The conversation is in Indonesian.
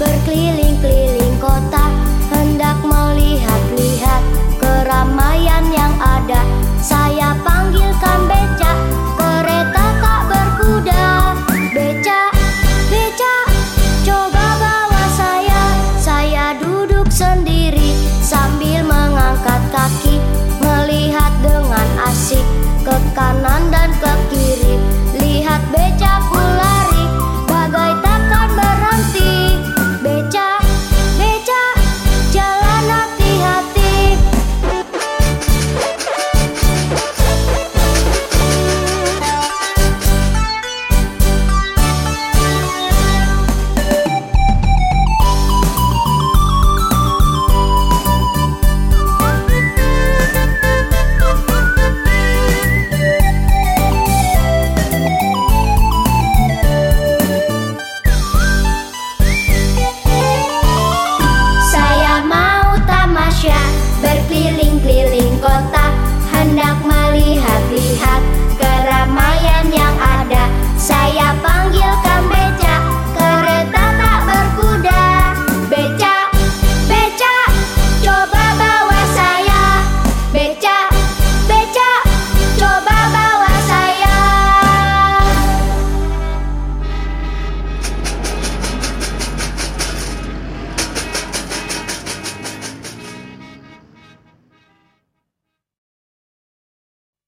berkeliling-keliling kota hendak melihat-lihat keramaian yang ada. Saya panggilkan becak, kereta tak berkuda. Becak, becak, coba bawa saya. Saya duduk sendiri sambil mengangkat kaki, melihat dengan asik ke kanan